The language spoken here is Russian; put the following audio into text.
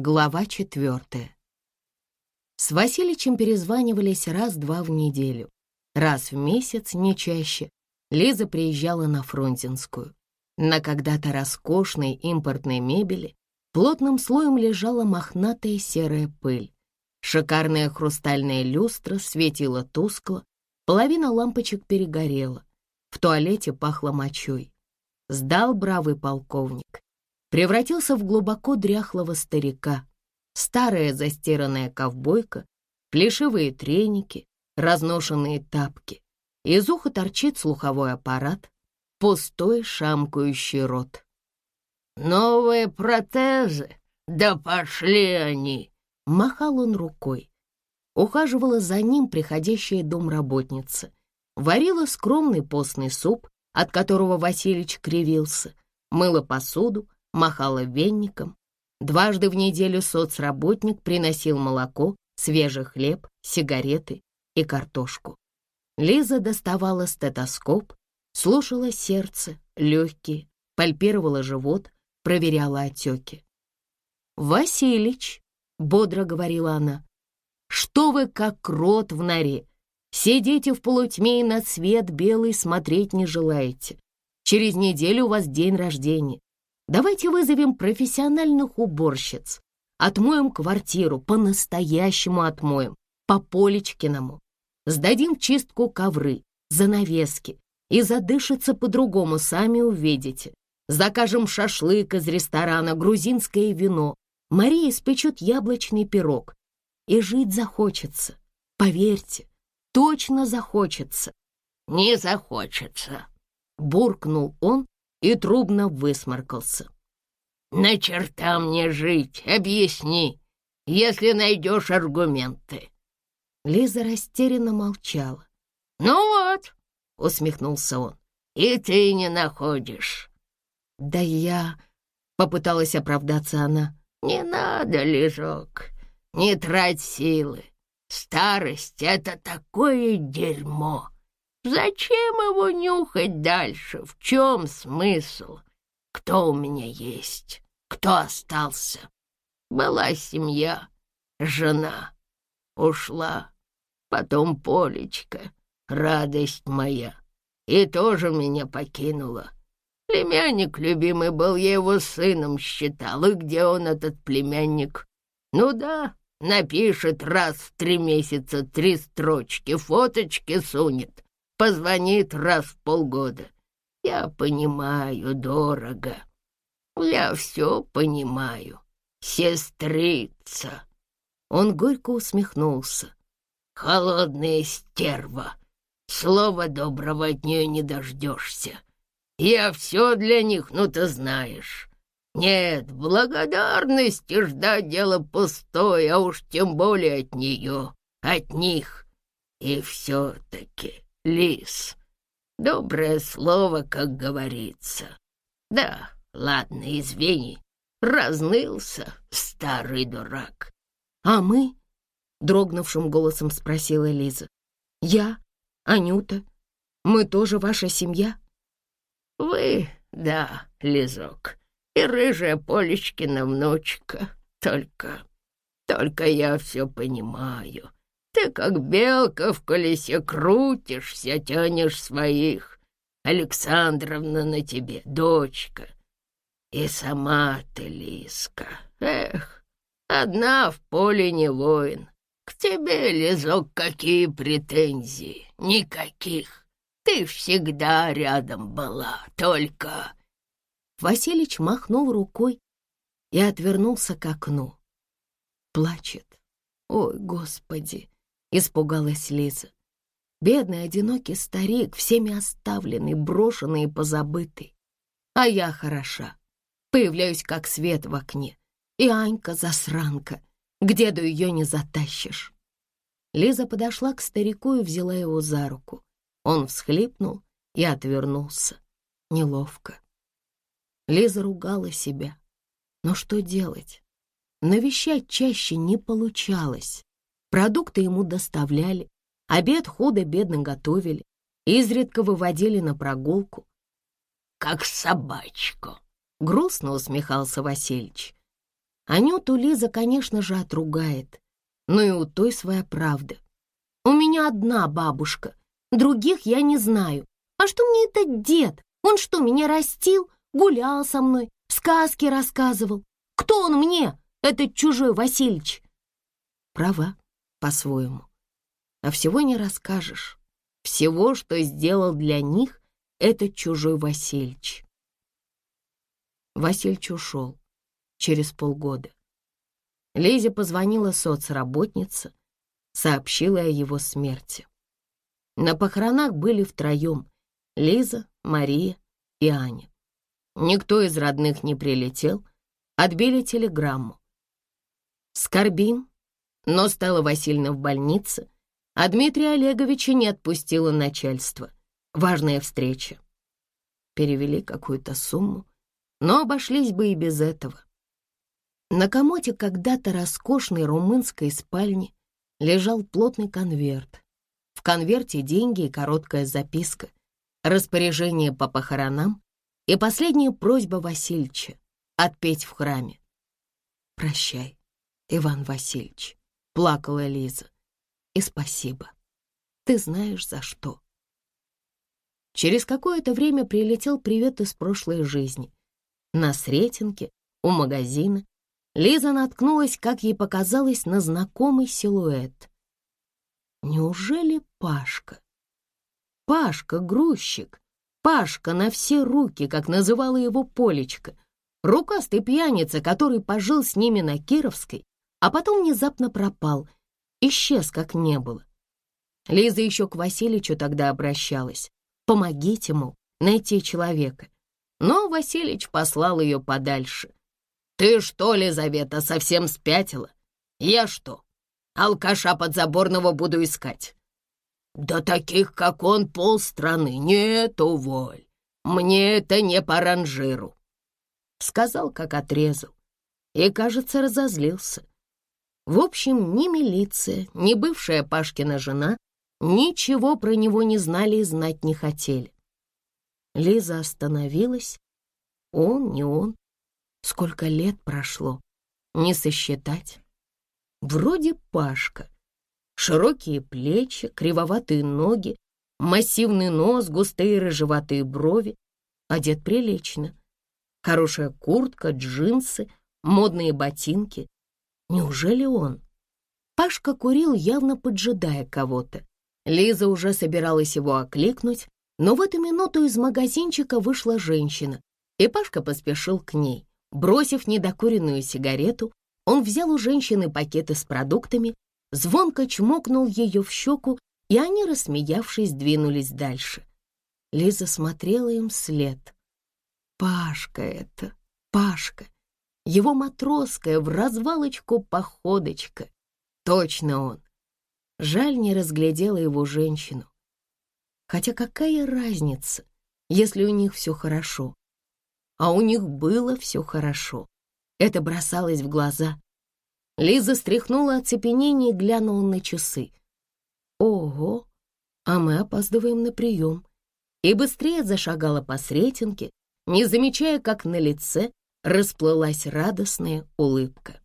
Глава четвертая. С Васильичем перезванивались раз-два в неделю. Раз в месяц, не чаще, Лиза приезжала на Фрунзенскую. На когда-то роскошной импортной мебели плотным слоем лежала мохнатая серая пыль. Шикарная хрустальная люстра светила тускло, половина лампочек перегорела. В туалете пахло мочой. Сдал бравый полковник превратился в глубоко дряхлого старика. Старая застиранная ковбойка, плешивые треники, разношенные тапки. Из уха торчит слуховой аппарат, пустой шамкающий рот. «Новые протезы? Да пошли они!» Махал он рукой. Ухаживала за ним приходящая домработница. Варила скромный постный суп, от которого Василич кривился, мыла посуду, махала венником. Дважды в неделю соцработник приносил молоко, свежий хлеб, сигареты и картошку. Лиза доставала стетоскоп, слушала сердце, легкие, пальпировала живот, проверяла отеки. «Василич», — бодро говорила она, — «что вы как крот в норе? Сидите в полутьме и на свет белый смотреть не желаете. Через неделю у вас день рождения. Давайте вызовем профессиональных уборщиц. Отмоем квартиру, по-настоящему отмоем, по Полечкиному. Сдадим в чистку ковры, занавески. И задышится по-другому, сами увидите. Закажем шашлык из ресторана, грузинское вино. Мария испечет яблочный пирог. И жить захочется. Поверьте, точно захочется. Не захочется, буркнул он и трубно высморкался. «На черта мне жить, объясни, если найдешь аргументы». Лиза растерянно молчала. «Ну вот», — усмехнулся он, — «и ты не находишь». «Да я...» — попыталась оправдаться она. «Не надо, Лизок, не трать силы. Старость — это такое дерьмо. Зачем его нюхать дальше? В чем смысл? Кто у меня есть? Кто остался? Была семья, жена. Ушла. Потом Полечка, радость моя. И тоже меня покинула. Племянник любимый был, я его сыном считал. И где он, этот племянник? Ну да, напишет раз в три месяца три строчки, фоточки сунет позвонит раз в полгода. Я понимаю, дорого. Я все понимаю. Сестрица. Он горько усмехнулся. Холодная стерва. Слова доброго от нее не дождешься. Я все для них, ну ты знаешь. Нет, благодарности ждать дело пустое, а уж тем более от нее, от них. И все-таки лис. Доброе слово, как говорится. Да, ладно, извини, разнылся старый дурак. А мы? Дрогнувшим голосом спросила Лиза. Я, Анюта, мы тоже ваша семья? Вы, да, Лизок, и рыжая Полечкина внучка. Только, только я все понимаю. Ты как белка в колесе крутишься, тянешь своих. Александровна на тебе, дочка. И сама ты, Лиска. Эх, одна в поле не воин. К тебе, Лизок, какие претензии? Никаких. Ты всегда рядом была, только...» Василич махнул рукой и отвернулся к окну. Плачет. Ой, Господи! — испугалась Лиза. Бедный, одинокий старик, всеми оставленный, брошенный и позабытый. А я хороша. Появляюсь, как свет в окне. И Анька засранка. К деду ее не затащишь. Лиза подошла к старику и взяла его за руку. Он всхлипнул и отвернулся. Неловко. Лиза ругала себя. Но что делать? Навещать чаще не получалось. Продукты ему доставляли, обед худо-бедно готовили, изредка выводили на прогулку. «Как собачку», — грустно усмехался Васильич. Анюту Лиза, конечно же, отругает, но и у той своя правда. У меня одна бабушка, других я не знаю. А что мне этот дед? Он что, меня растил, гулял со мной, сказки рассказывал? Кто он мне, этот чужой Васильич? Права, по-своему. А всего не расскажешь. Всего, что сделал для них этот чужой Васильич. Васильич ушел через полгода. Лизе позвонила соцработница, сообщила о его смерти. На похоронах были втроем — Лиза, Мария и Аня. Никто из родных не прилетел, отбили телеграмму. Скорбим, но стала Васильевна в больнице, а Дмитрия Олеговича не отпустило начальство. Важная встреча. Перевели какую-то сумму, но обошлись бы и без этого. На комоде когда-то роскошной румынской спальни лежал плотный конверт. В конверте деньги и короткая записка, распоряжение по похоронам и последняя просьба Васильевича отпеть в храме. «Прощай, Иван Васильевич», — плакала Лиза. «И спасибо. Ты знаешь, за что». Через какое-то время прилетел привет из прошлой жизни. На Сретенке, у магазина, Лиза наткнулась, как ей показалось, на знакомый силуэт. Неужели Пашка? Пашка — грузчик. Пашка на все руки, как называла его Полечка. Рукастый пьяница, который пожил с ними на Кировской, а потом внезапно пропал, исчез, как не было. Лиза еще к Васильичу тогда обращалась. Помогите ему найти человека. Но Васильич послал ее подальше. «Ты что, Лизавета, совсем спятила? Я что, алкаша подзаборного буду искать?» «Да таких, как он, полстраны. Нет, уволь. Мне это не по ранжиру», — сказал, как отрезал. И, кажется, разозлился. В общем, ни милиция, ни бывшая Пашкина жена ничего про него не знали и знать не хотели. Лиза остановилась. Он, не он. Сколько лет прошло, не сосчитать. Вроде Пашка. Широкие плечи, кривоватые ноги, массивный нос, густые рыжеватые брови. Одет прилично. Хорошая куртка, джинсы, модные ботинки. Неужели он? Пашка курил, явно поджидая кого-то. Лиза уже собиралась его окликнуть, но в эту минуту из магазинчика вышла женщина, и Пашка поспешил к ней. Бросив недокуренную сигарету, он взял у женщины пакеты с продуктами, звонко чмокнул ее в щеку, и они, рассмеявшись, двинулись дальше. Лиза смотрела им вслед. Пашка это, Пашка, его матросская в развалочку походочка. Точно он. Жаль, не разглядела его женщину. Хотя какая разница, если у них все хорошо? а у них было все хорошо. Это бросалось в глаза. Лиза стряхнула оцепенение и глянула на часы. Ого, а мы опаздываем на прием. И быстрее зашагала по Сретенке, не замечая, как на лице расплылась радостная улыбка.